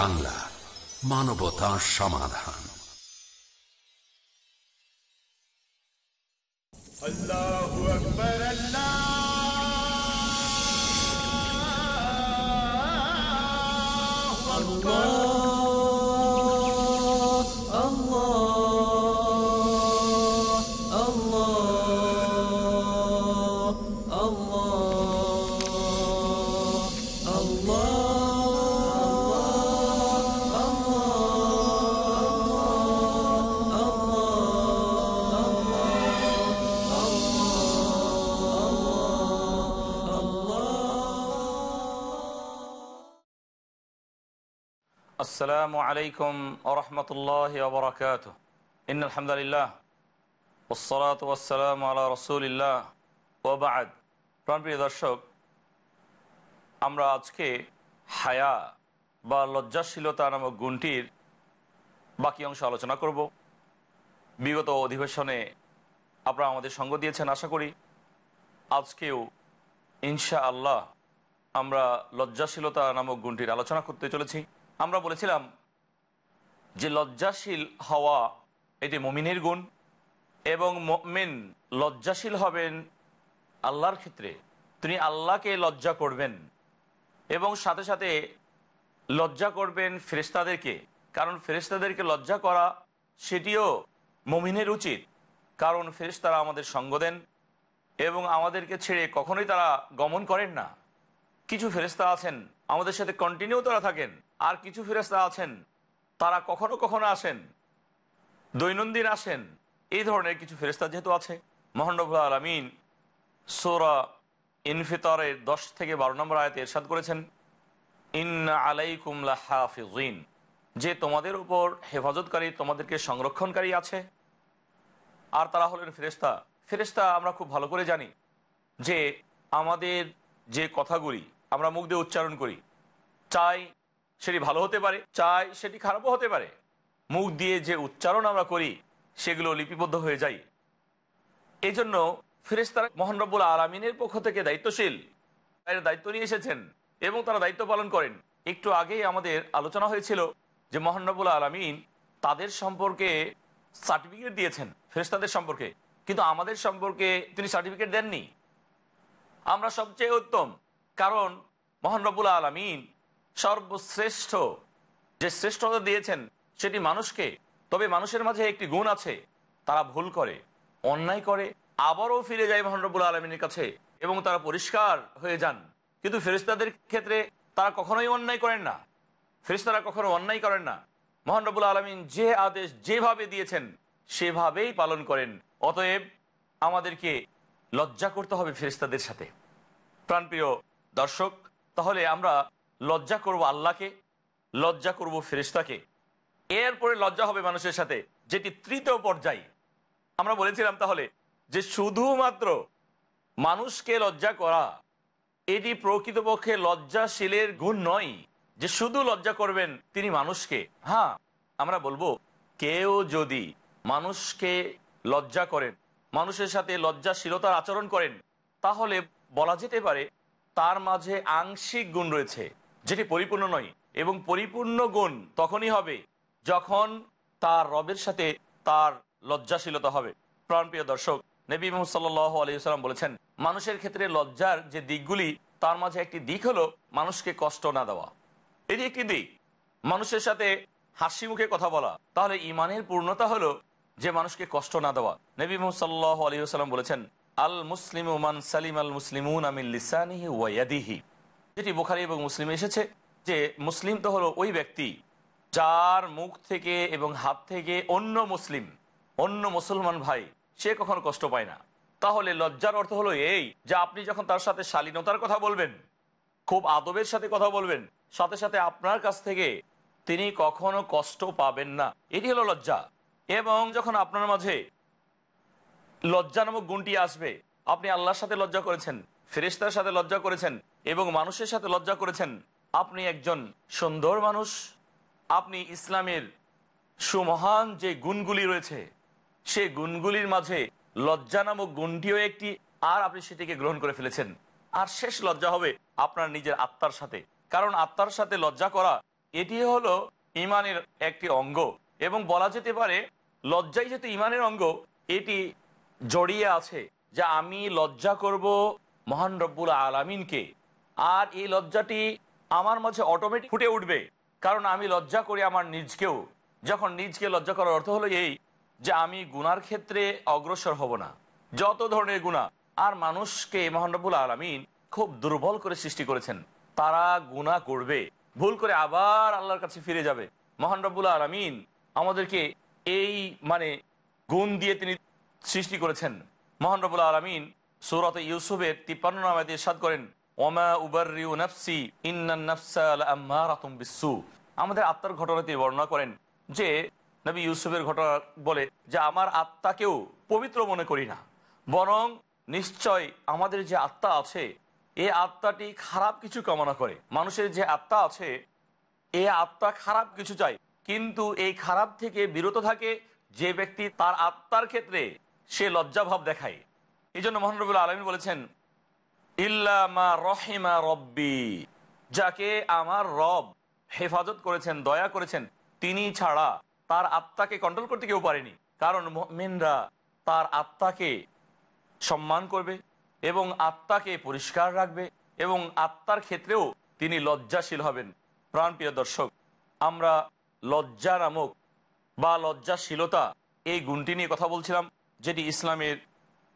বাংলা মানবতা সমাধান Oh, আকবার আসসালামু আলাইকুম আরহামতুল্লাহ আবরকাত ইন আলহামদুলিল্লাহ ওসলাত ওয়াসালাম আল্লাহ রসুলিল্লাহ ওবাদ প্রাণপ্রিয় দর্শক, আমরা আজকে হায়া বা লজ্জাশীলতা নামক গুণটির বাকি অংশ আলোচনা করব। বিগত অধিবেশনে আপনারা আমাদের সঙ্গ দিয়েছেন, আশা করি। আজকেও ইনশা আল্লাহ আমরা লজ্জাশীলতা নামক গুণটির আলোচনা করতে চলেছি। আমরা বলেছিলাম যে লজ্জাশীল হওয়া এটি মমিনের গুণ এবং মমিন লজ্জাশীল হবেন আল্লাহর ক্ষেত্রে। তিনি আল্লাহকে লজ্জা করবেন এবং সাথে সাথে লজ্জা করবেন ফেরেস্তাদেরকে কারণ ফেরেস্তাদেরকে লজ্জা করা সেটিও মমিনের উচিত। কারণ ফেরেস্তারা আমাদের সঙ্গ দেন এবং আমাদেরকে ছেড়ে কখনোই তারা গমন করেন না। কিছু ফেরেস্তা আছেন আমাদের সাথে কন্টিনিউ তারা থাকেন। আর কিছু ফেরেস্তা আছেন, তারা কখনো কখনো আসেন। দৈনন্দিন আসেন, এই ধরনের কিছু ফেরেস্তা যেহেতু আছে। মোহানবুল্লাহ আলমিন সোরা ইনফিতরের দশ থেকে বারো নম্বর আয়তে এরশাদ করেছেন, ইন্না আলাইকুমলা হাফিজিন যে তোমাদের উপর হেফাজতকারী, তোমাদেরকে সংরক্ষণকারী আছে। আর তারা হলেন ফেরেস্তা ফেরেস্তা আমরা খুব ভালো করে জানি যে আমাদের যে কথাগুলি আমরা মুখ দিয়ে উচ্চারণ করি। চাই সেটি ভালো হতে পারে, চাই সেটি খারাপও হতে পারে। মুখ দিয়ে যে উচ্চারণ আমরা করি, সেগুলো লিপিবদ্ধ হয়ে যায়। এই জন্য ফেরেস্তারা মোহন রব্বুল আলমিনের পক্ষ থেকে দায়িত্বশীল। এর দায়িত্ব নিয়ে এসেছেন এবং তারা দায়িত্ব পালন করেন। একটু আগেই আমাদের আলোচনা হয়েছিল যে মোহন রব্বুল আলমিন তাদের সম্পর্কে সার্টিফিকেট দিয়েছেন ফেরেস্তাদের সম্পর্কে। কিন্তু আমাদের সম্পর্কে তিনি সার্টিফিকেট দেননি। আমরা সবচেয়ে উত্তম কারণ মহান রবুল আলমিন সর্বশ্রেষ্ঠ, যে শ্রেষ্ঠতা দিয়েছেন সেটি মানুষকে, তবে মানুষের মাঝে একটি গুণ আছে, তারা ভুল করে, অন্যায় করে, আবারও ফিরে যায় মহান রবুল আলমিনের কাছে এবং তারা পরিষ্কার হয়ে যান। কিন্তু ফেরিস্তাদের ক্ষেত্রে তারা কখনোই অন্যায় করেন না। ফেরিস্তারা কখনো অন্যায় করেন না। মহান রবুল আলমিন যে আদেশ যেভাবে দিয়েছেন, সেভাবেই পালন করেন। অতএব আমাদেরকে লজ্জা করতে হবে ফেরিস্তাদের সাথে। প্রাণপ্রিয় দর্শক, তাহলে আমরা লজ্জা করব আল্লাহকে, লজ্জা করব ফেরিস্তাকে এরপরে লজ্জা হবে মানুষের সাথে, যেটি তৃতীয় পর্যায়ে। আমরা বলেছিলাম তাহলে যে শুধুমাত্র মানুষকে লজ্জা করা, এটি প্রকৃতপক্ষে লজ্জাশীলের গুণ নয়। যে শুধু লজ্জা করবেন তিনি মানুষকে। হ্যাঁ আমরা বলব, কেউ যদি মানুষকে লজ্জা করেন, মানুষের সাথে লজ্জাশীলতার আচরণ করেন, তাহলে বলা যেতে পারে তার মাঝে আংশিক গুণ রয়েছে, যেটি পরিপূর্ণ নয়। এবং পরিপূর্ণ গুণ তখনই হবে যখন তার রবের সাথে তার লজ্জাশীলতা হবে। প্রাণপ্রিয় দর্শক, নবী মোহাম্মদ সাল্লাহ আলিয়াল্লাম বলেছেন, মানুষের ক্ষেত্রে লজ্জার যে দিকগুলি, তার মাঝে একটি দিক হলো মানুষকে কষ্ট না দেওয়া। এটি একটি দিক। মানুষের সাথে হাসি মুখে কথা বলা, তাহলে ইমানের পূর্ণতা হলো যে মানুষকে কষ্ট না দেওয়া। নবী মোহাম্মদ সাল্লাহ আলিয়াল্লাম বলেছেন আল মুসলিম মান সালিম আল মুসলিমুন আমিল লিসানিহি ওয়াদিহি যেটি বোখারি এবং মুসলিম এসেছে যে মুসলিম তো হলো ওই ব্যক্তি যার মুখ থেকে এবং হাত থেকে অন্য মুসলিম, অন্য মুসলমান ভাই, সে কখনো কষ্ট পায় না। তাহলে লজ্জার অর্থ হলো এই যে আপনি যখন তার সাথে শালীনতার কথা বলবেন, খুব আদবের সাথে কথা বলবেন, সাথে সাথে আপনার কাছ থেকে তিনি কখনো কষ্ট পাবেন না। এটি হলো লজ্জা। এবং যখন আপনার মাঝে লজ্জা নামক গুণটি আসবে। আপনি আল্লাহর সাথে লজ্জা করেছেন ফেরেস্তার সাথে লজ্জা করেছেন এবং মানুষের সাথে লজ্জা করেছেন। আপনি একজন সুন্দর মানুষ। আপনি ইসলামের সুমহান যে গুণগুলি রয়েছে, সে গুণগুলির মাঝে লজ্জা নামক গুণটিও একটি, আর আপনি সেটিকে গ্রহণ করে ফেলেছেন। আর শেষ লজ্জা হবে আপনার নিজের আত্মার সাথে। কারণ আত্মার সাথে লজ্জা করা, এটি হলো ইমানের একটি অঙ্গ। এবং বলা যেতে পারে, লজ্জাই যেহেতু ইমানের অঙ্গ, এটি জড়িয়ে আছে যে আমি লজ্জা করব মহান রব্বুল আলমিনকে। আর এই লজ্জাটি আমার মাঝে অটোমেটিক ফুটে উঠবে। কারণ আমি লজ্জা করি আমার নিজকেও। যখন নিজকে লজ্জা করার অর্থ হলো এই যে আমি গুনার ক্ষেত্রে অগ্রসর হব না। যত ধরনের গুণা আর মানুষকে মহানরবুল আলমিন খুব দুর্বল করে সৃষ্টি করেছেন, তারা গুণা করবে। ভুল করে আবার আল্লাহর কাছে ফিরে যাবে। মহানরবুল আলমিন আমাদেরকে এই মানে গুণ দিয়ে তিনি সৃষ্টি করেছেন। মহানরবুল আলমিন সৌরত ইউসুফের তিপ্পান্ন নামায় সাদ করেন, ওমা উবারিউ নফসি আমাদের আত্মার ঘটনা তিনি বর্ণনা করেন, যে নবী ইউসুফের ঘটনা বলে যে, আমার আত্মাকেও পবিত্র মনে করি না, বরং নিশ্চয় আমাদের যে আত্মা আছে এই আত্মাটি খারাপ কিছু কামনা করে। মানুষের যে আত্মা আছে এই আত্মা খারাপ কিছু চায়, কিন্তু এই খারাপ থেকে বিরত থাকে যে ব্যক্তি তার আত্মার ক্ষেত্রে সে লজ্জাভাব দেখায়। এই জন্য মোহানরবুল আলমী বলেছেন ইল্লামা রহিমা রব্বি। যাকে আমার রব হেফাজত করেছেন, দয়া করেছেন, তিনি ছাড়া তার আত্মাকে কন্ট্রোল করতে কেউ পারেনি। কারণ মিনরা তার আত্মাকে সম্মান করবে এবং আত্মাকে পরিষ্কার রাখবে এবং আত্মার ক্ষেত্রেও তিনি লজ্জাশীল হবেন। প্রাণপ্রিয় দর্শক, আমরা লজ্জা নামক বা লজ্জাশীলতা এই গুণটি নিয়ে কথা বলছিলাম। যেটি ইসলামের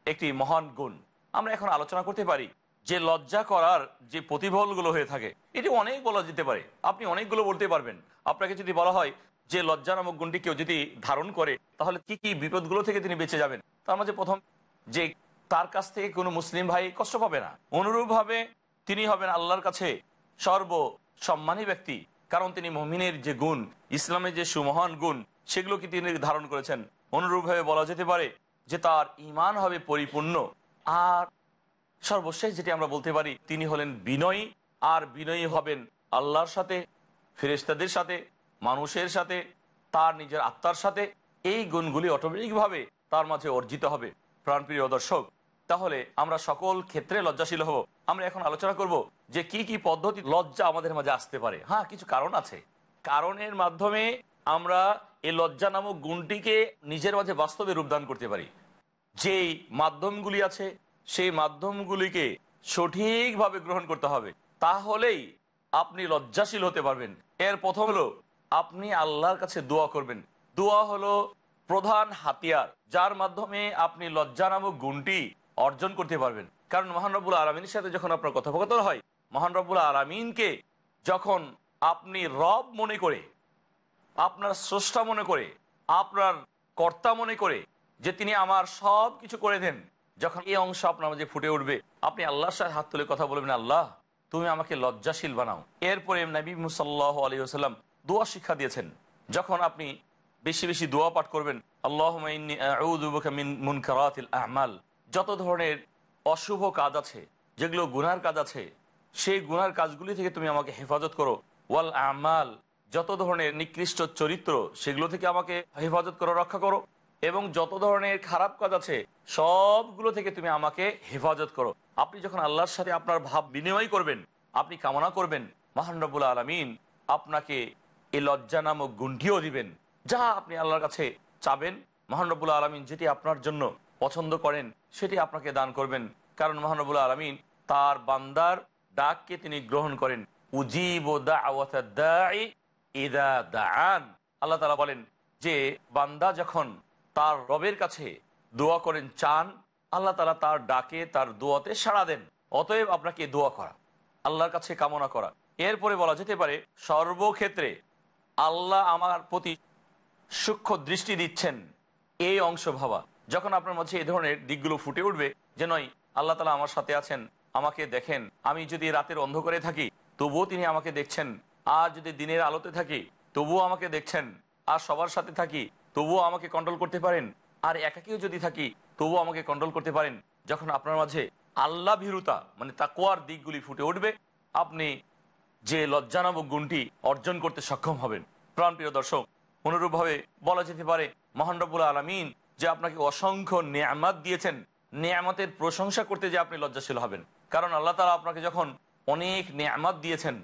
একটি মহান গুণ। আমরা এখন আলোচনা করতে পারি যে লজ্জা করার যে প্রতিফলগুলো হয়ে থাকে, এটি অনেক বলা যেতে পারে। আপনি অনেকগুলো বলতে পারবেন। আপনাকে যদি বলা হয় যে লজ্জা নামক গুণটি কেউ যদি ধারণ করে, তাহলে কি কি বিপদগুলো থেকে তিনি বেঁচে যাবেন? তার মাঝে প্রথম যে তার কাছ থেকে কোনো মুসলিম ভাই কষ্ট পাবে না। অনুরূপভাবে তিনি হবেন আল্লাহর কাছে সর্ব সম্মানী ব্যক্তি, কারণ তিনি মমিনের যে গুণ, ইসলামের যে সুমহান গুণ সেগুলোকে তিনি ধারণ করেছেন? অনুরূপভাবে বলা যেতে পারে যে তার ইমান হবে পরিপূর্ণ। আর সর্বশেষ যেটি আমরা বলতে পারি, তিনি হলেন বিনয়ী, আর বিনয়ী হবেন আল্লাহর সাথে ফেরেস্তাদের সাথে, মানুষের সাথে, তার নিজের আত্মার সাথে। এই গুণগুলি অটোমেটিকভাবে তার মাঝে অর্জিত হবে। প্রাণপ্রিয় দর্শক, তাহলে আমরা সকল ক্ষেত্রে লজ্জাশীল হব। আমরা এখন আলোচনা করব যে কি কি পদ্ধতি লজ্জা আমাদের মাঝে আসতে পারে। হ্যাঁ কিছু কারণ আছে। কারণের মাধ্যমে আমরা এই লজ্জা নামক গুণটিকে নিজের মাঝে বাস্তবে রূপদান করতে পারি। যেই মাধ্যমগুলি আছে, সেই মাধ্যমগুলিকে সঠিকভাবে গ্রহণ করতে হবে। তাহলেই আপনি লজ্জাশীল হতে পারবেন। এর প্রথম হলো, আপনি আল্লাহর কাছে দোয়া করবেন। দোয়া হলো প্রধান হাতিয়ার, যার মাধ্যমে আপনি লজ্জা নামক গুণটি অর্জন করতে পারবেন। কারণ মহানরবুল আলমিনের সাথে যখন আপনার কথোপকথন হয় মহানরবুল আলমিনকে যখন আপনি রব মনে করে আপনার স্রষ্টা মনে করে, আপনার কর্তা মনে করে যে তিনি আমার সব কিছু করে দেন। যখন এই অংশ আপনার মাঝে ফুটে উঠবে, আপনি আল্লাহর সাথে হাত তুলে কথা বলবেন, আল্লাহ, তুমি আমাকে লজ্জাশীল বানাও। এরপরে নবী মুসাল্লাহ আলী আসাল্লাম দোয়া শিক্ষা দিয়েছেন। যখন আপনি বেশি বেশি দোয়া পাঠ করবেন আল্লাহ আমাল। যত ধরনের অশুভ কাজ আছে, যেগুলো গুনার কাজ আছে, সেই গুনার কাজগুলি থেকে তুমি আমাকে হেফাজত করো। ওয়াল আমাল যত ধরনের নিকৃষ্ট চরিত্র, সেগুলো থেকে আমাকে হেফাজত করো, রক্ষা করো এবং যত ধরনের খারাপ কাজ আছে, সবগুলো থেকে তুমি আমাকে হেফাজত করো। আপনি যখন আল্লাহর সাথে আপনার ভাব বিনিময় করবেন, আপনি কামনা করবেন মহানরবুল আলমিন আপনাকে এই লজ্জা নামক গুণ্ঠিও দিবেন। যা আপনি আল্লাহর কাছে চাবেন মহানরবুল আলমিন যেটি আপনার জন্য পছন্দ করেন, সেটি আপনাকে দান করবেন। কারণ মহানরবুল আলমিন তার বান্দার ডাককে তিনি গ্রহণ করেন। উজিব আল্লাহ তালা বলেন যে, বান্দা যখন তার রবের কাছে দোয়া করেন, চান, আল্লাহ তালা তার ডাকে, তার দোয়াতে সাড়া দেন। অতএব আপনাকে দোয়া করা, আল্লাহর কাছে কামনা করা। এরপরে বলা যেতে পারে, সর্বক্ষেত্রে আল্লাহ আমার প্রতি সূক্ষ্ম দৃষ্টি দিচ্ছেন এই অংশ ভাবা। যখন আপনার মাঝে এই ধরনের দিকগুলো ফুটে উঠবে যে, নয়, আল্লাহ তালা আমার সাথে আছেন, আমাকে দেখেন, আমি যদি রাতের অন্ধকারে থাকি, তবুও তিনি আমাকে দেখছেন আর যদি দিনের আলোতে থাকি, তবুও আমাকে দেখছেন, আর সবার সাথে থাকি, তবুও আমাকে কন্ট্রোল করতে পারেন, আর একাকেও যদি থাকি, তবুও আমাকে কন্ট্রোল করতে পারেন, যখন আপনার মাঝে আল্লাহ ভীরুতা মানে তাকোয়ার দিকগুলি ফুটে উঠবে, আপনি যে লজ্জানামক গুণটি অর্জন করতে সক্ষম হবেন। প্রাণপ্রিয় দর্শক, অনুরূপভাবে বলা যেতে পারে মহানরবুল আলমিন যে আপনাকে অসংখ্য নিয়ামাত দিয়েছেন, নিয়ামতের প্রশংসা করতে যে আপনি লজ্জাশীল হবেন। কারণ আল্লাহ তালা আপনাকে যখন অনেক নিয়ামাত দিয়েছেন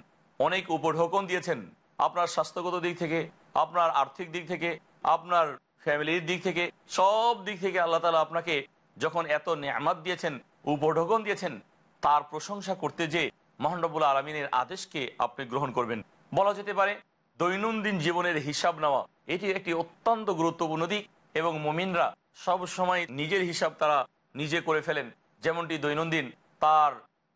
অনেক উপঢৌকন দিয়েছেন আপনার স্বাস্থ্যগত দিক থেকে, আপনার আর্থিক দিক থেকে, আপনার ফ্যামিলির দিক থেকে, সব দিক থেকে আল্লাহ তালা আপনাকে যখন এত নেয়ামাত দিয়েছেন, উপঢকন দিয়েছেন, তার প্রশংসা করতে যে মহানবুল আলমিনের আদেশকে আপনি গ্রহণ করবেন। বলা যেতে পারে, দৈনন্দিন জীবনের হিসাব নেওয়া, এটি একটি অত্যন্ত গুরুত্বপূর্ণ দিক এবং মমিনরা সব সময় নিজের হিসাব তারা নিজে করে ফেলেন। যেমনটি দৈনন্দিন তার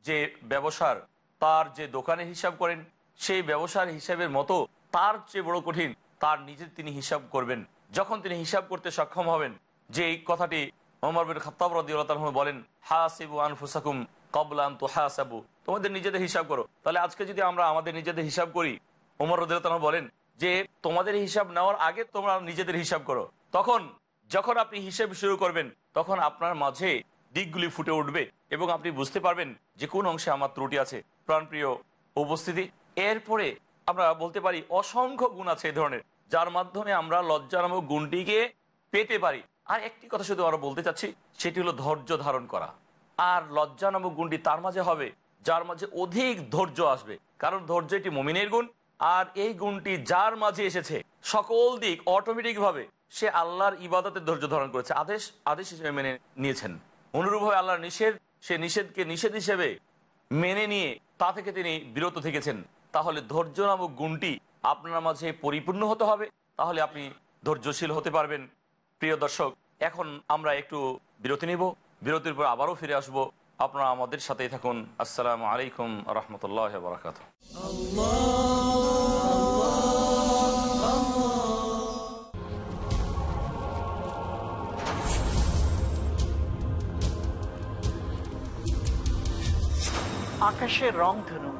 যে ব্যবসার, তার যে দোকানে হিসাব করেন সেই ব্যবসার হিসাবের মতো তার চেয়ে বড় কঠিন, তার নিজের তিনি হিসাব করবেন। যখন তিনি হিসাব করতে সক্ষম হবেন, যে এই কথাটি ওমর বিন খত্তাব বলেন, হাসিবু আনফুসাকুম কবলান তো হাসাবু তোমাদের নিজেদের হিসাব করো। তাহলে আজকে যদি আমরা আমাদের নিজেদের হিসাব করি, ওমর রদিউল্লাহ বলেন যে, তোমাদের হিসাব নেওয়ার আগে তোমরা নিজেদের হিসাব করো। তখন, যখন আপনি হিসাব শুরু করবেন, তখন আপনার মাঝে দিকগুলি ফুটে উঠবে এবং আপনি বুঝতে পারবেন যে কোন অংশে আমার ত্রুটি আছে। প্রাণপ্রিয় উপস্থিতি এরপরে আমরা বলতে পারি অসংখ্য গুণ আছে এই ধরনের, যার মাধ্যমে আমরা লজ্জা নামক গুণটিকে পেতে পারি। আর একটি কথা শুধু আমরা বলতে চাচ্ছি, সেটি হলো ধৈর্য ধারণ করা। আর লজ্জা নামক গুণটি তার মাঝে হবে, যার মাঝে অধিক ধৈর্য আসবে। কারণ ধৈর্য এটি মমিনের গুণ, আর এই গুণটি যার মাঝে এসেছে, সকল দিক অটোমেটিক ভাবে সে আল্লাহর ইবাদতের ধৈর্য ধারণ করেছে। আদেশ আদেশ হিসেবে মেনে নিয়েছেন। অনুরূপভাবে আল্লাহর নিষেধ, সে নিষেধকে নিষেধ হিসেবে মেনে নিয়ে তা থেকে তিনি বিরত থেকেছেন। তাহলে ধৈর্য নামক গুণটি আপনার মাঝে পরিপূর্ণ হতে হবে। তাহলে আপনি ধৈর্যশীল হতে পারবেন। প্রিয় দর্শক, এখন আমরা একটু বিরতি নিব। বিরতির পর আবারও ফিরে আসব। আপনারা আমাদের সাথেই থাকুন। আসসালামু আলাইকুম রহমতুল্লাহ বরাকাত। আকাশের রং ধনু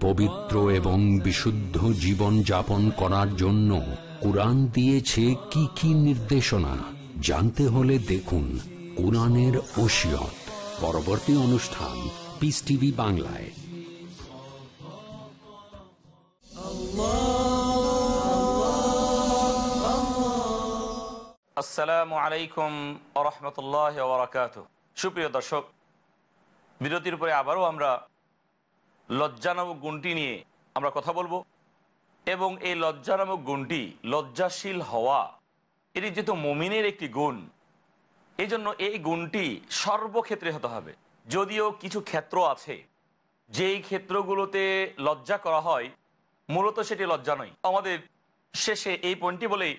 পবিত্র এবং বিশুদ্ধ জীবন যাপন করার জন্য কোরআন দিয়েছে কি কি নির্দেশনা? জানতে হলে দেখুন কোরআনের ওসিয়ত। পরবর্তী অনুষ্ঠান পিস টিভি বাংলায়। আসসালামু আলাইকুম ওবরাকাত সুপ্রিয় দর্শক বিরতির পরে আবারও আমরা লজ্জা নামক গুণটি নিয়ে আমরা কথা বলব। এবং এই লজ্জা নামক গুণটি, লজ্জাশীল হওয়া, এটি যেহেতু মমিনের একটি গুণ এই জন্য এই গুণটি সর্বক্ষেত্রে হতে হবে। যদিও কিছু ক্ষেত্র আছে, যেই ক্ষেত্রগুলোতে লজ্জা করা হয়, মূলত সেটি লজ্জা নয়। আমাদের শেষে এই পয়েন্টটি বলেই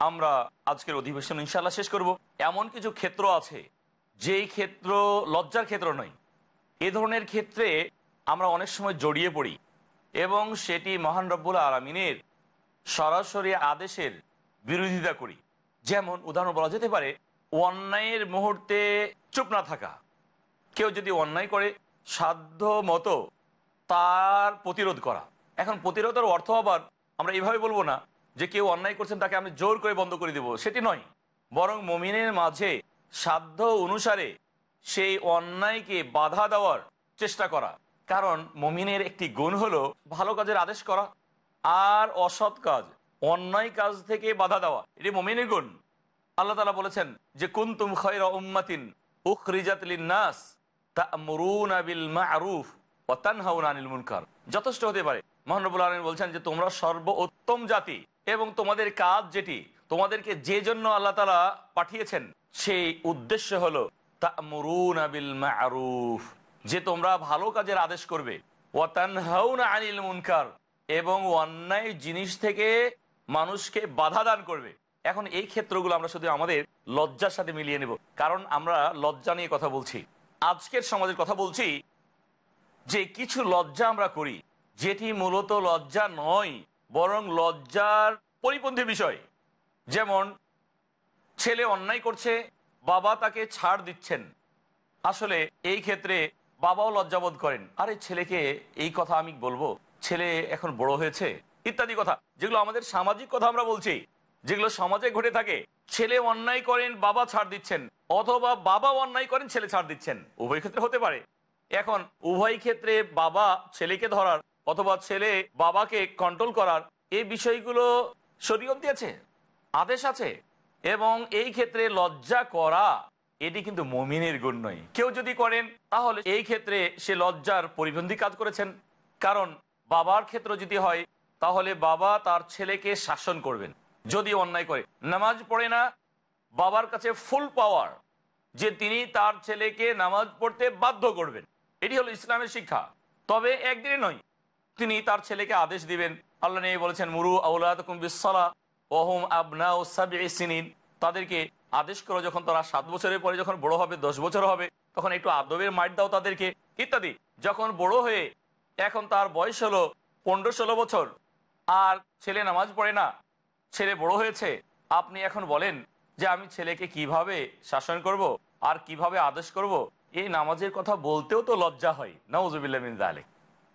আমরা আজকের অধিবেশন ইনশাল্লাহ শেষ করব। এমন কিছু ক্ষেত্র আছে, যেই ক্ষেত্র লজ্জার ক্ষেত্র নয় এ ধরনের ক্ষেত্রে আমরা অনেক সময় জড়িয়ে পড়ি এবং সেটি মহান রব্বুল আলমিনের সরাসরি আদেশের বিরোধিতা করি। যেমন উদাহরণ বলা যেতে পারে, অন্যায়ের মুহূর্তে চুপ না থাকা। কেউ যদি অন্যায় করে, সাধ্য মতো তার প্রতিরোধ করা। এখন প্রতিরোধের অর্থ আবার আমরা এইভাবে বলব না যে কেউ অন্যায় করছেন তাকে আমি জোর করে বন্ধ করে দেব। সেটি নয়। বরং মমিনের মাঝে সাধ্য অনুসারে সেই অন্যায়কে বাধা দেওয়ার চেষ্টা করা। কারণ মমিনের একটি গুণ হলো ভালো কাজের আদেশ করা আর অসৎ কাজ, অন্যায় কাজ থেকে বাধা দেওয়া। এটি মমিনের গুণ। আল্লাহ তালা বলেছেন যে, কুন্তুম খয়রা উম্মাতিন উখরিজাতলিন নাস মা'রুফ ওয়া তানহাউনা আনিল মুনকার। যথেষ্ট হতে পারে। মহানবুল আলম বলছেন যে, তোমরা সর্ব উত্তম জাতি এবং তোমাদের কাজ যেটি তোমাদেরকে যে জন্য আল্লাহ তালা পাঠিয়েছেন, সেই উদ্দেশ্য হলো যে তোমরা ভালো কাজের আদেশ করবে। আনিল মুনকার। এবং অন্যায় জিনিস থেকে মানুষকে বাধা দান করবে। এখন এই ক্ষেত্রগুলো আমরা শুধু আমাদের লজ্জার সাথে মিলিয়ে নেব। কারণ আমরা লজ্জা নিয়ে কথা বলছি। আজকের সমাজের কথা বলছি যে কিছু লজ্জা আমরা করি। যেটি মূলত লজ্জা নয়, বরং লজ্জার পরিপন্থী বিষয়। যেমন, ছেলে অন্যায় করছে বাবা তাকে ছাড় দিচ্ছেন। আসলে এই ক্ষেত্রে বাবাও লজ্জাবোধ করেন। আরে ছেলেকে এই কথা আমি বলব? ছেলে এখন বড় হয়েছে? ইত্যাদি কথা। যেগুলো আমাদের সামাজিক কথা আমরা বলছি, যেগুলো সমাজে ঘটে থাকে, ছেলে অন্যায় করেন, বাবা ছাড় দিচ্ছেন। অথবা বাবা অন্যায় করেন, ছেলে ছাড় দিচ্ছেন। উভয় ক্ষেত্রে হতে পারে। এখন উভয় ক্ষেত্রে বাবা ছেলেকে ধরার অথবা ছেলে বাবাকে কন্ট্রোল করার এই বিষয়গুলো শরীয়ত দিয়েছে? আদেশ আছে? এবং এই ক্ষেত্রে লজ্জা করা, এটি কিন্তু মমিনের গুণ নয়। কেউ যদি করেন, তাহলে এই ক্ষেত্রে সে লজ্জার পরিবন্ধী কাজ করেছেন। কারণ বাবার ক্ষেত্র যদি হয়, তাহলে বাবা তার ছেলেকে শাসন করবেন। যদি অন্যায় করে, নামাজ পড়ে না, বাবার কাছে ফুল পাওয়ার যে তিনি তার ছেলেকে নামাজ পড়তে বাধ্য করবেন। এটি হলো ইসলামের শিক্ষা। তবে একদিনে নয়, তিনি তার ছেলেকে আদেশ দিবেন। আল্লাহ নিয়ে বলেছেন, মুরু আউলাদ বিসলা ওহম আবনা ও সাবিন তাদেরকে আদেশ করো যখন তারা সাত বছরের পরে যখন বড় হবে, দশ বছর হবে, তখন একটু আদবের মাইট দাও তাদেরকে, ইত্যাদি। যখন বড় হয়ে এখন তার বয়স হলো পনেরো ষোলো বছর, আর ছেলে নামাজ পড়ে না, ছেলে বড় হয়েছে, আপনি এখন বলেন যে আমি ছেলেকে কীভাবে শাসন করব আর কীভাবে আদেশ করব? এই নামাজের কথা বলতেও তো লজ্জা হয়। নওয়াজুবিল্লাহ আলী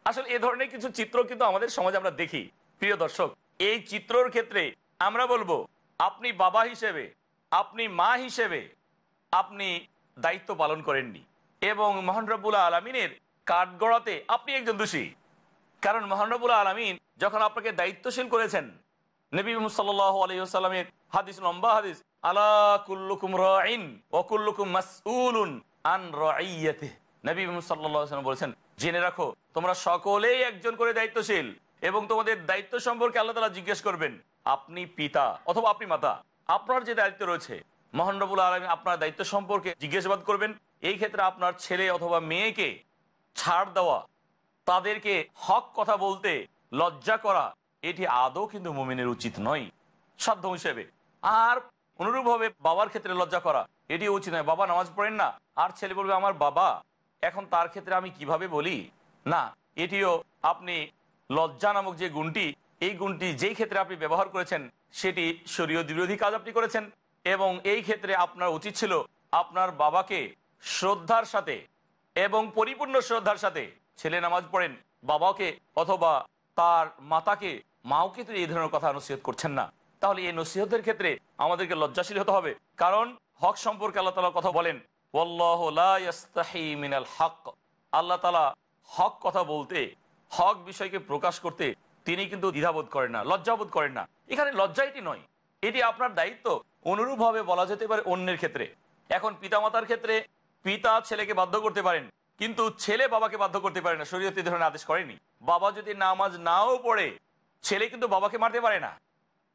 আসলে এ ধরনের কিছু চিত্র কিন্তু আমাদের সমাজে আমরা দেখি। প্রিয় দর্শক, এই চিত্রর ক্ষেত্রে আমরা বলব, আপনি বাবা হিসেবে, আপনি মা হিসেবে আপনি দায়িত্ব পালন করেননি। এবং মহানরবুল্লাহ আলমিনের কাঠগড়াতে আপনি একজন দোষী। কারণ মহানরবুল্লাহ আলমিন যখন আপনাকে দায়িত্বশীল করেছেন, নবী সাল্লামের হাদিস, লম্বা হাদিস, আলা কুল্লুকুম রাইন ওকুল্লুকুম মাসউলুন আন রাইয়াতে নবী সাল্লাম বলেছেন, জেনে রাখো, তোমরা সকলেই একজন করে দায়িত্বশীল এবং তোমাদের দায়িত্ব সম্পর্কে আল্লাহ জিজ্ঞেস করবেন। আপনি পিতা অথবা আপনি মাতা, আপনার যে দায়িত্ব রয়েছে মহানরবুল আলমী আপনার দায়িত্ব সম্পর্কে জিজ্ঞাসাবাদ করবেন। এই ক্ষেত্রে আপনার ছেলে অথবা মেয়েকে ছাড় দেওয়া, তাদেরকে হক কথা বলতে লজ্জা করা, এটি আদৌ কিন্তু মুমিনের উচিত নয়, সাধ্য হিসেবে। আর অনুরূপভাবে বাবার ক্ষেত্রে লজ্জা করা, এটি উচিত নয়। বাবা নামাজ পড়েন না, আর ছেলে বলবে, আমার বাবা, এখন তার ক্ষেত্রে আমি কীভাবে বলি? না, এটিও আপনি লজ্জা নামক যে গুণটি এই গুণটি যেই ক্ষেত্রে আপনি ব্যবহার করেছেন, সেটি শরীয় বিরোধী কাজ আপনি করেছেন এবং এই ক্ষেত্রে আপনার উচিত ছিল আপনার বাবাকে শ্রদ্ধার সাথে এবং পরিপূর্ণ শ্রদ্ধার সাথে ছেলে নামাজ পড়েন, বাবাকে অথবা তার মাতাকে মাও কিন্তু এই ধরনের কথা নসিহত করছেন না। তাহলে এই নসিহতের ক্ষেত্রে আমাদেরকে লজ্জাশীল হতে হবে। কারণ হক সম্পর্কে আল্লাহ তালা কথা বলেন মিনাল হক। আল্লাহ তালা হক কথা বলতে, হক বিষয়কে প্রকাশ করতে তিনি কিন্তু দ্বিধাবোধ করেন না, লজ্জাবোধ করেন না। এখানে লজ্জা এটি নয়, এটি আপনার দায়িত্ব। অনুরূপভাবে বলা যেতে পারে অন্যের ক্ষেত্রে। এখন পিতামাতার ক্ষেত্রে পিতা ছেলেকে বাধ্য করতে পারেন, কিন্তু ছেলে বাবাকে বাধ্য করতে পারে না, শরীয়ত ধরনের আদেশ করেনি। বাবা যদি নামাজ নাও পড়ে, ছেলে কিন্তু বাবাকে মারতে পারে না।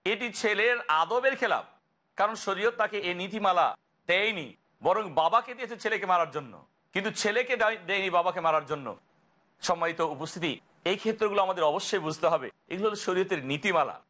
এটি ছেলের আদবের খেলাফ কারণ শরীয়ত তাকে এই নীতিমালা দেয়নি, বরং বাবাকে দিয়েছে ছেলেকে মারার জন্য। কিন্তু ছেলেকে দেয়- দেয়নি বাবাকে মারার জন্য। সম্মানিত উপস্থিতি এই ক্ষেত্রগুলো আমাদের অবশ্যই বুঝতে হবে। এগুলো হলো শরীয়তের নীতিমালা।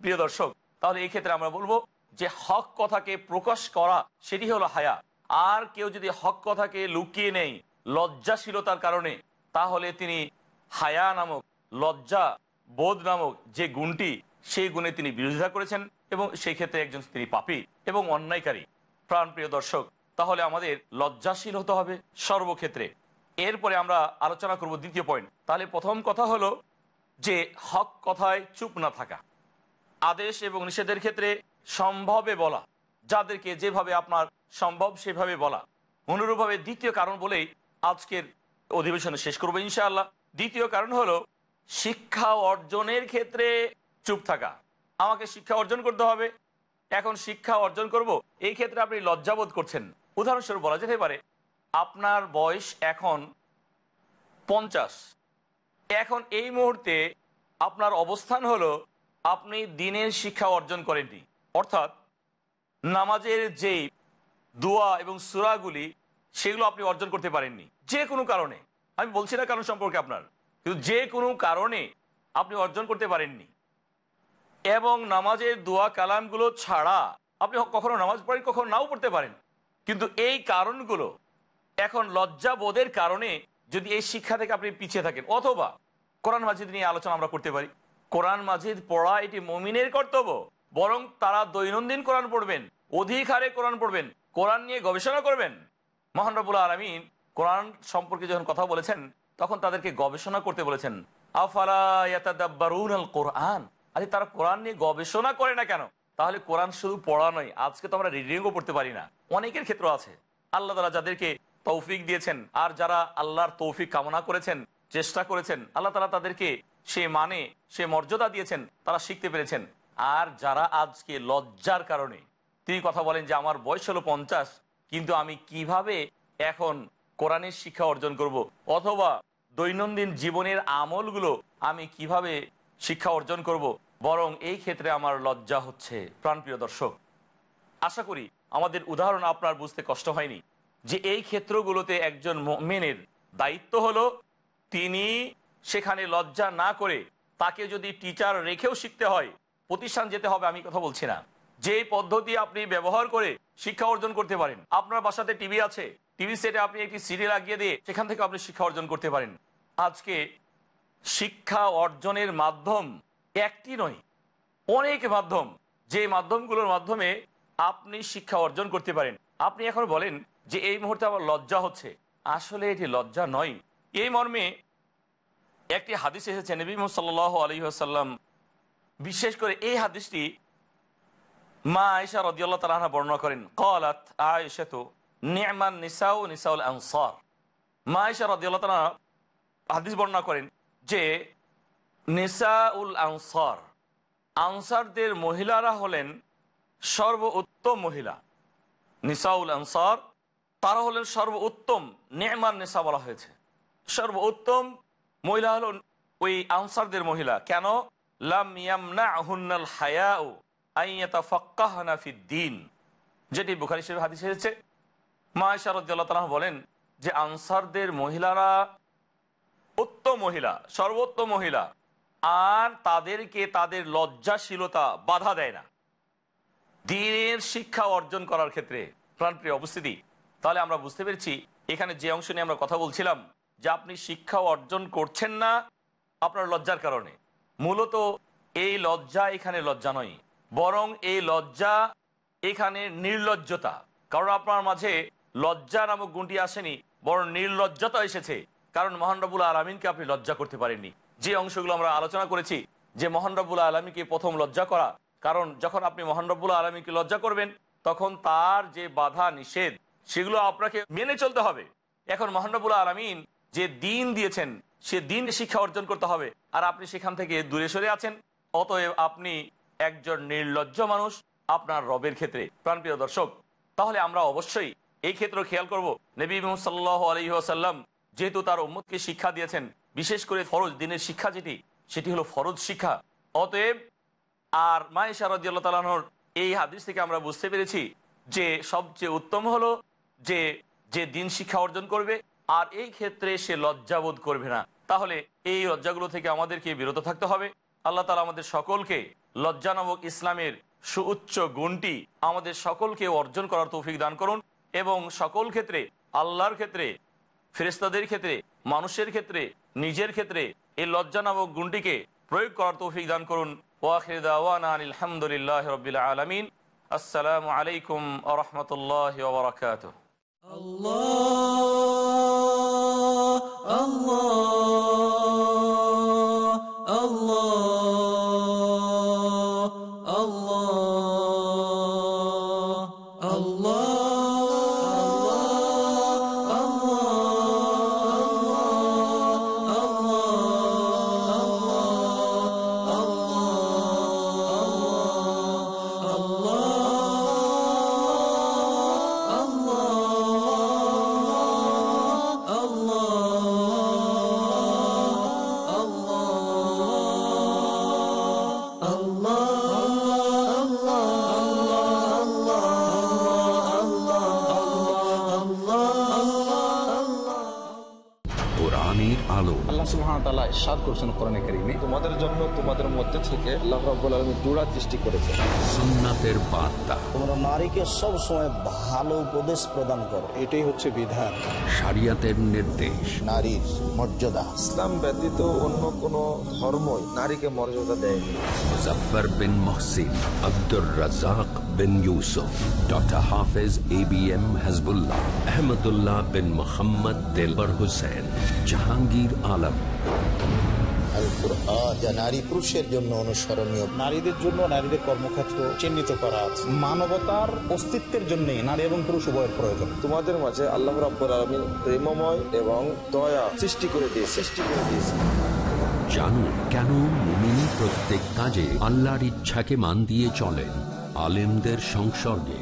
প্রিয় দর্শক, তাহলে এই ক্ষেত্রে আমরা বলব যে হক কথাকে প্রকাশ করা, সেটি হলো হায়া। আর কেউ যদি হক কথাকে লুকিয়ে নেই লজ্জাশীলতার কারণে, তাহলে তিনি হায়া নামক, লজ্জা বোধ নামক যে গুণটি, সেই গুণে তিনি বিরোধিতা করেছেন এবং সেই ক্ষেত্রে একজন তিনি পাপী এবং অন্যায়কারী। প্রাণপ্রিয় দর্শক, তাহলে আমাদের লজ্জাশীল হতে হবে সর্বক্ষেত্রে। এরপরে আমরা আলোচনা করব দ্বিতীয় পয়েন্ট তাহলে প্রথম কথা হলো যে হক কথায় চুপ না থাকা। আদেশ এবং নিষেধের ক্ষেত্রে সম্ভবে বলা। যাদেরকে যেভাবে আপনার সম্ভব সেভাবে বলা। অনুরূপভাবে দ্বিতীয় কারণ বলেই আজকের অধিবেশনে শেষ করব ইনশাআল্লাহ। দ্বিতীয় কারণ হলো শিক্ষা অর্জনের ক্ষেত্রে চুপ থাকা। আমাকে শিক্ষা অর্জন করতে হবে। এখন শিক্ষা অর্জন করব, এই ক্ষেত্রে আপনি লজ্জাবোধ করছেন। উদাহরণস্বরূপ বলা যেতে পারে আপনার বয়স এখন পঞ্চাশ। এখন এই মুহূর্তে আপনার অবস্থান হলো আপনি দিনের শিক্ষা অর্জন করেননি। অর্থাৎ নামাজের যেই দোয়া এবং সুরাগুলি, সেগুলো আপনি অর্জন করতে পারেননি। যে কোনো কারণে। আমি বলছি না কারণ সম্পর্কে আপনার। কিন্তু যে কোনো কারণে আপনি অর্জন করতে পারেননি। এবং নামাজের দোয়া কালামগুলো ছাড়া আপনি কখনো নামাজ পড়েন, কখনো নাও পড়তে পারেন। কিন্তু এই কারণগুলো এখন লজ্জাবোধের কারণে যদি এই শিক্ষা থেকে আপনি পিছিয়ে থাকেন, অথবা কোরআন মাজিদ নিয়ে আলোচনা আমরা করতে পারি। কোরআন মাজিদ পড়া এটি মমিনের কর্তব্য, বরং তারা দৈনন্দিন কোরআন পড়বেন, অধিক হারে কোরআন পড়বেন, কোরআন নিয়ে গবেষণা করবেন। মহান রবুল আলমিন কোরআন সম্পর্কে যখন কথা বলেছেন, তখন তাদেরকে গবেষণা করতে বলেছেন কোরআন আরে তারা কোরআন নিয়ে গবেষণা করে না কেন? তাহলে কোরআন শুধু পড়া নয়, আজকে তো আমরা রিডিংও পড়তে পারি না। অনেকের ক্ষেত্র আছে। আল্লাহ তালা যাদেরকে তৌফিক দিয়েছেন। আর যারা আল্লাহর তৌফিক কামনা করেছেন, চেষ্টা করেছেন, আল্লাহ তালা তাদেরকে সে মানে সে মর্যাদা দিয়েছেন, তারা শিখতে পেরেছেন। আর যারা আজকে লজ্জার কারণে, তিনি কথা বলেন যে আমার বয়স হলো পঞ্চাশ, কিন্তু আমি কীভাবে এখন কোরআনের শিক্ষা অর্জন করব? অথবা দৈনন্দিন জীবনের আমলগুলো আমি কীভাবে শিক্ষা অর্জন করব? বরং এই ক্ষেত্রে আমার লজ্জা হচ্ছে। প্রাণপ্রিয় দর্শক, আশা করি আমাদের উদাহরণ আপনার বুঝতে কষ্ট হয়নি। যে এই ক্ষেত্রগুলোতে একজন মেনের দায়িত্ব হলো, তিনি সেখানে লজ্জা না করে তাকে যদি টিচার রেখেও শিখতে হয়, প্রতিষ্ঠান যেতে হবে, আমি কথা বলছি না। যে পদ্ধতি আপনি ব্যবহার করে শিক্ষা অর্জন করতে পারেন, আপনার বাসাতে টিভি আছে টিভি সেটে আপনি একটি সিডি লাগিয়ে দিয়ে সেখান থেকে আপনি শিক্ষা অর্জন করতে পারেন। আজকে শিক্ষা অর্জনের মাধ্যম একটি নয়, অনেক মাধ্যম। যে মাধ্যমগুলোর মাধ্যমে আপনি শিক্ষা অর্জন করতে পারেন। আপনি এখন বলেন যে এই মুহূর্তে আমার লজ্জা হচ্ছে। আসলে এটি লজ্জা নয়। এই মর্মে একটি হাদিস এসেছে, নবী সাল আলী আসাল্লাম বিশেষ করে এই হাদিসটি মা আয়সা রদিয়াল্লাহ তালাহা বর্ণনা করেন, কলাত আয়সা তো নিয়মান নিসাউ নিসাউল আনসার। মা আয়সা রদিয়াল্লাহ তালা হাদিস বর্ণনা করেন যে, নিসাউল আনসার। আনসারদের মহিলারা হলেন সর্ব উত্তম মহিলা। নিসাউল আনসার, তারা হলেন সর্ব উত্তম নেমান নেশা বলা হয়েছে। সর্বোত্তম মহিলা হল ওই আনসারদের মহিলা। কেন? যেটি বুখারি শরীফ হাদিস এসেছে। মা শারদ্দাল্লাহ তালা বলেন যে আনসারদের মহিলারা উত্তম মহিলা, সর্বোত্তম মহিলা। আর তাদেরকে তাদের লজ্জাশীলতা বাধা দেয় না। দিনের শিক্ষা অর্জন করার ক্ষেত্রে প্রাণপ্রিয় অবস্থিতি তাহলে আমরা বুঝতে পেরেছি এখানে যে অংশ নিয়ে আমরা কথা বলছিলাম যে আপনি শিক্ষা অর্জন করছেন না আপনার লজ্জার কারণে। মূলত এই লজ্জা এখানে লজ্জা নয়, বরং এই লজ্জা এখানে নির্লজ্জতা। কারণ আপনার মাঝে লজ্জা নামক গুণটি আসেনি, বরং নির্লজ্জতা এসেছে। কারণ মহান রবুল আলমিনকে আপনি লজ্জা করতে পারেননি। যে অংশগুলো আমরা আলোচনা করেছি, যে মহান রব্বুল আলমীকে প্রথম লজ্জা করা কারণ যখন আপনি মহান রব্বুল আলমীকে লজ্জা করবেন, তখন তার যে বাধা, নিষেধ, সেগুলো আপনাকে মেনে চলতে হবে। এখন মহানবুল আলমিন যে দিন দিয়েছেন, সে দিন শিক্ষা অর্জন করতে হবে। আর আপনি সেখান থেকে দূরে সরে আছেন। অতএব আপনি একজন নির্লজ্জ মানুষ আপনার রবের ক্ষেত্রে। প্রাণপ্রিয় দর্শক, তাহলে আমরা অবশ্যই এই ক্ষেত্র খেয়াল করব। নবী সাল্লাহ আলহিহাসাল্লাম যেহেতু তার উম্মতকে শিক্ষা দিয়েছেন, বিশেষ করে ফরজ দিনের শিক্ষা যেটি, সেটি হলো ফরজ শিক্ষা। অতএব আর মায়েশা রাজিয়াল্লাহ তালানোর এই হাদিস থেকে আমরা বুঝতে পেরেছি যে সবচেয়ে উত্তম হলো যে যে দিন শিক্ষা অর্জন করবে আর এই ক্ষেত্রে সে লজ্জাবোধ করবে না। তাহলে এই লজ্জাগুলো থেকে আমাদেরকে বিরত থাকতে হবে। আল্লাহ তালা আমাদের সকলকে লজ্জা নামক ইসলামের সুউচ্চ গুণটি আমাদের সকলকে অর্জন করার তৌফিক দান করুন এবং সকল ক্ষেত্রে, আল্লাহর ক্ষেত্রে ফেরেস্তাদের ক্ষেত্রে, মানুষের ক্ষেত্রে, নিজের ক্ষেত্রে এই লজ্জা নামক গুণটিকে প্রয়োগ করার তৌফিক দান করুন। ওয়াখির দাওয়ানা আলহামদুলিল্লাহ রবিল আলমিন আসসালামু আলাইকুম আ রহমতুল্লাহ ওবরাকাত কোরআনের আল্লাহ সুবহানাহু ওয়া তাআলা ইরশাদ কোরআনে কারীমে। তোমাদের জন্য তোমাদের মধ্যে থেকে আল্লাহ রাব্বুল আলামিন জোড়া সৃষ্টি করেছেন। সুন্নাতের বার্তা। তোমরা নারীকে সব সময় ভালো উপদেশ প্রদান করো। এটাই হচ্ছে বিধান। শরিয়াতের নির্দেশ। নারীর মর্যাদা। ইসলাম ব্যতীত অন্য কোন ধর্মই নারীকে মর্যাদা দেয়নি। Muzaffar bin Mohsin Abdur Razzak bin Yusuf doctor Hafez A B M Hizbullah Ahmadullah bin Mohammad Delwar Hussain Jahangir Alam Al Quran যা নারী পুরুষের জন্য অনুসরণীয়। নারীদের জন্য নারীদের কর্মক্ষেত্র চিহ্নিত করা আছে। মানবতার অস্তিত্বের জন্য নারী এবং পুরুষ উভয়ের প্রয়োজন। তোমাদের মাঝে আল্লাহ রাব্বুল আলামিন প্রেমময় এবং দয়া সৃষ্টি করে দিয়ে সৃষ্টি করে দিয়েছে। জানুন কেন মুমিন প্রত্যেক কাজে আল্লাহর ইচ্ছাকে মান দিয়ে চলেন আলেমদের সংসর্গে।